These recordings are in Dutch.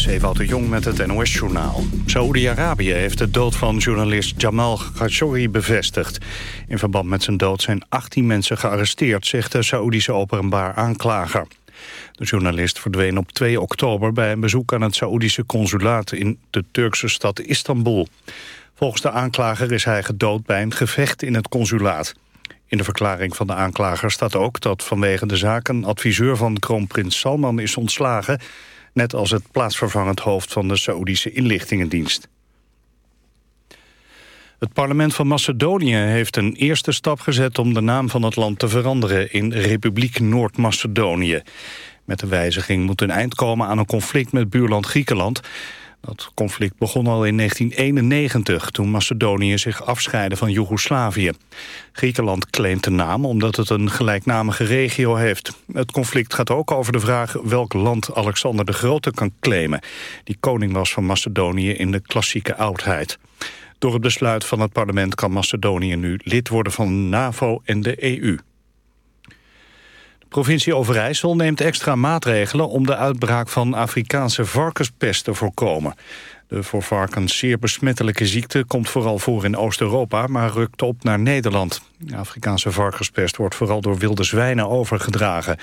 is Ewout Jong met het NOS-journaal. Saoedi-Arabië heeft de dood van journalist Jamal Khashoggi bevestigd. In verband met zijn dood zijn 18 mensen gearresteerd, zegt de Saoedische openbaar aanklager. De journalist verdween op 2 oktober bij een bezoek aan het Saoedische consulaat in de Turkse stad Istanbul. Volgens de aanklager is hij gedood bij een gevecht in het consulaat. In de verklaring van de aanklager staat ook dat vanwege de zaak... een adviseur van kroonprins Salman is ontslagen... net als het plaatsvervangend hoofd van de Saoedische inlichtingendienst. Het parlement van Macedonië heeft een eerste stap gezet... om de naam van het land te veranderen in Republiek Noord-Macedonië. Met de wijziging moet een eind komen aan een conflict met buurland Griekenland... Dat conflict begon al in 1991, toen Macedonië zich afscheidde van Joegoslavië. Griekenland claimt de naam omdat het een gelijknamige regio heeft. Het conflict gaat ook over de vraag welk land Alexander de Grote kan claimen. Die koning was van Macedonië in de klassieke oudheid. Door het besluit van het parlement kan Macedonië nu lid worden van NAVO en de EU. Provincie Overijssel neemt extra maatregelen om de uitbraak van Afrikaanse varkenspest te voorkomen. De voor varkens zeer besmettelijke ziekte komt vooral voor in Oost-Europa, maar rukt op naar Nederland. De Afrikaanse varkenspest wordt vooral door wilde zwijnen overgedragen.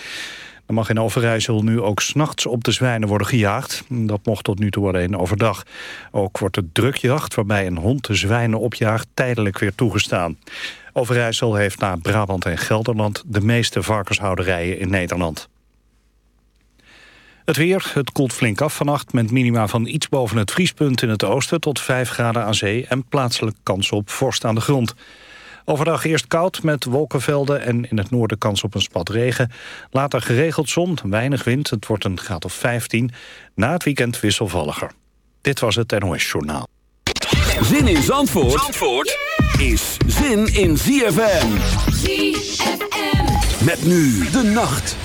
Er mag in Overijssel nu ook s'nachts op de zwijnen worden gejaagd. Dat mocht tot nu toe alleen overdag. Ook wordt de drukjacht, waarbij een hond de zwijnen opjaagt, tijdelijk weer toegestaan. Overijssel heeft na Brabant en Gelderland de meeste varkenshouderijen in Nederland. Het weer, het koelt flink af vannacht met minima van iets boven het vriespunt in het oosten tot 5 graden aan zee en plaatselijk kans op vorst aan de grond. Overdag eerst koud met wolkenvelden en in het noorden kans op een spat regen. Later geregeld zon, weinig wind, het wordt een graad of 15. Na het weekend wisselvalliger. Dit was het NOS Journaal. Zin in Zandvoort, Zandvoort is zin in ZFM. ZFM. Met nu de nacht.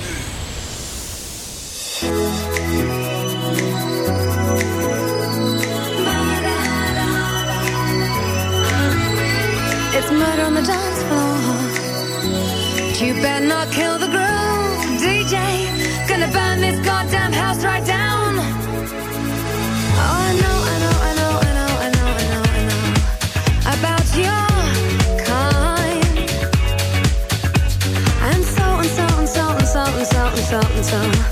It's murder on the dance floor. But you better not kill the groove, DJ. Gonna burn this goddamn house right down. Oh, I know, I know, I know, So.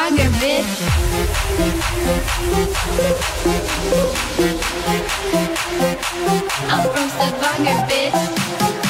longer, bitch. I'm from Stavanger, bitch.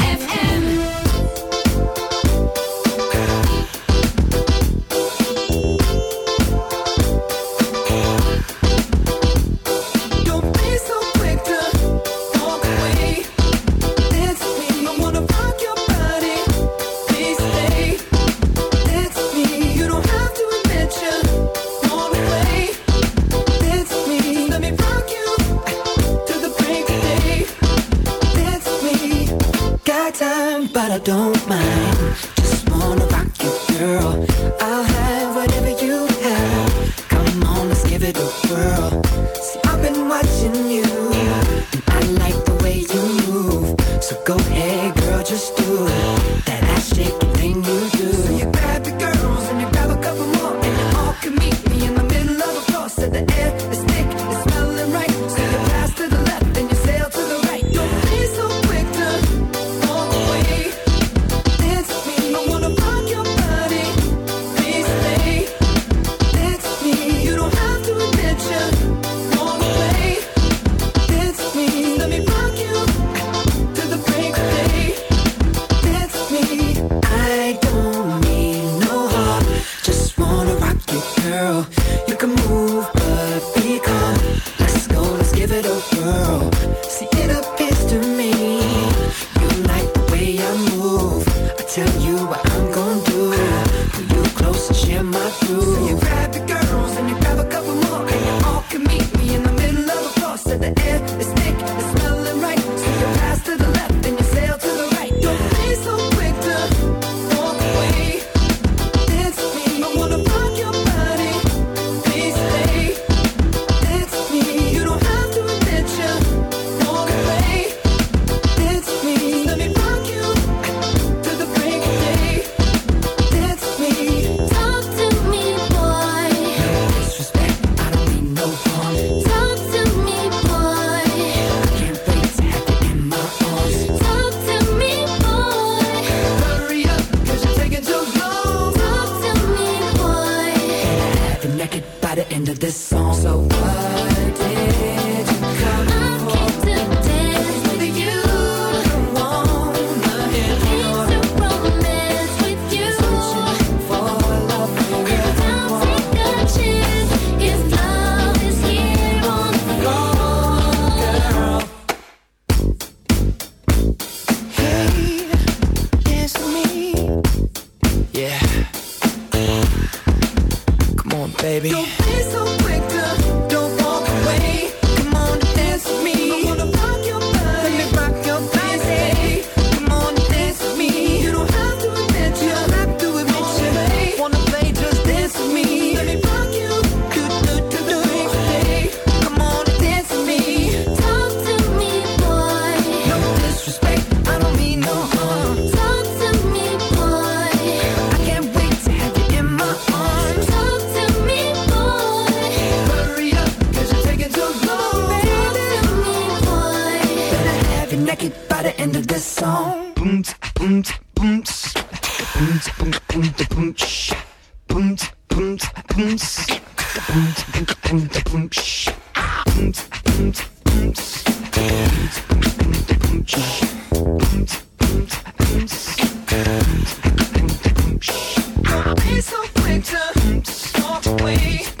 It's a winter, start away.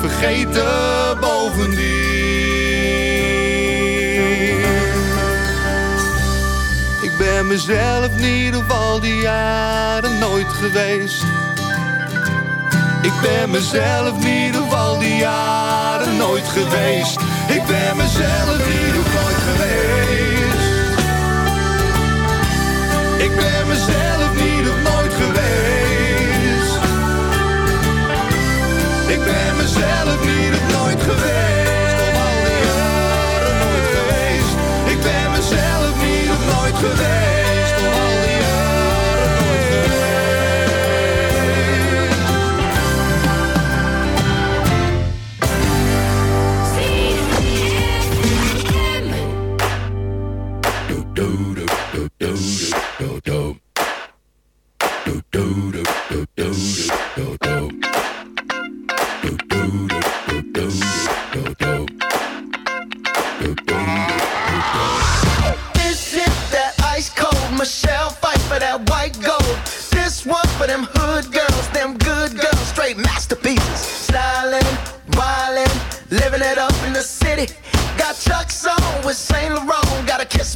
vergeten. Bovendien. Ik ben mezelf niet op al die jaren nooit geweest. Ik ben mezelf niet op al die jaren nooit geweest. Ik ben mezelf niet mezelf niet op nooit geweest. Op al die jaren nooit geweest. Ik ben mezelf niet op nooit geweest.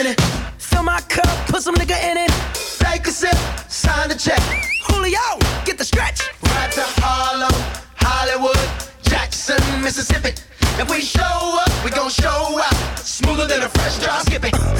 Fill my cup, put some nigga in it. Take a sip, sign the check. Julio, get the stretch. Right to Harlem, Hollywood, Jackson, Mississippi. If we show up, we gon' show up. Smoother than a fresh drop. Skip it.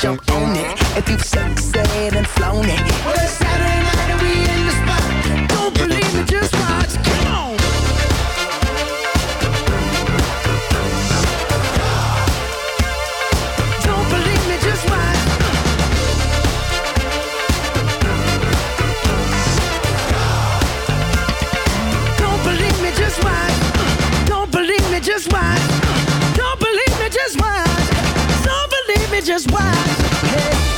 jump on it. If you said and flown it. Well, it's Saturday night and we in the spot. Don't believe me, just just why. Hey,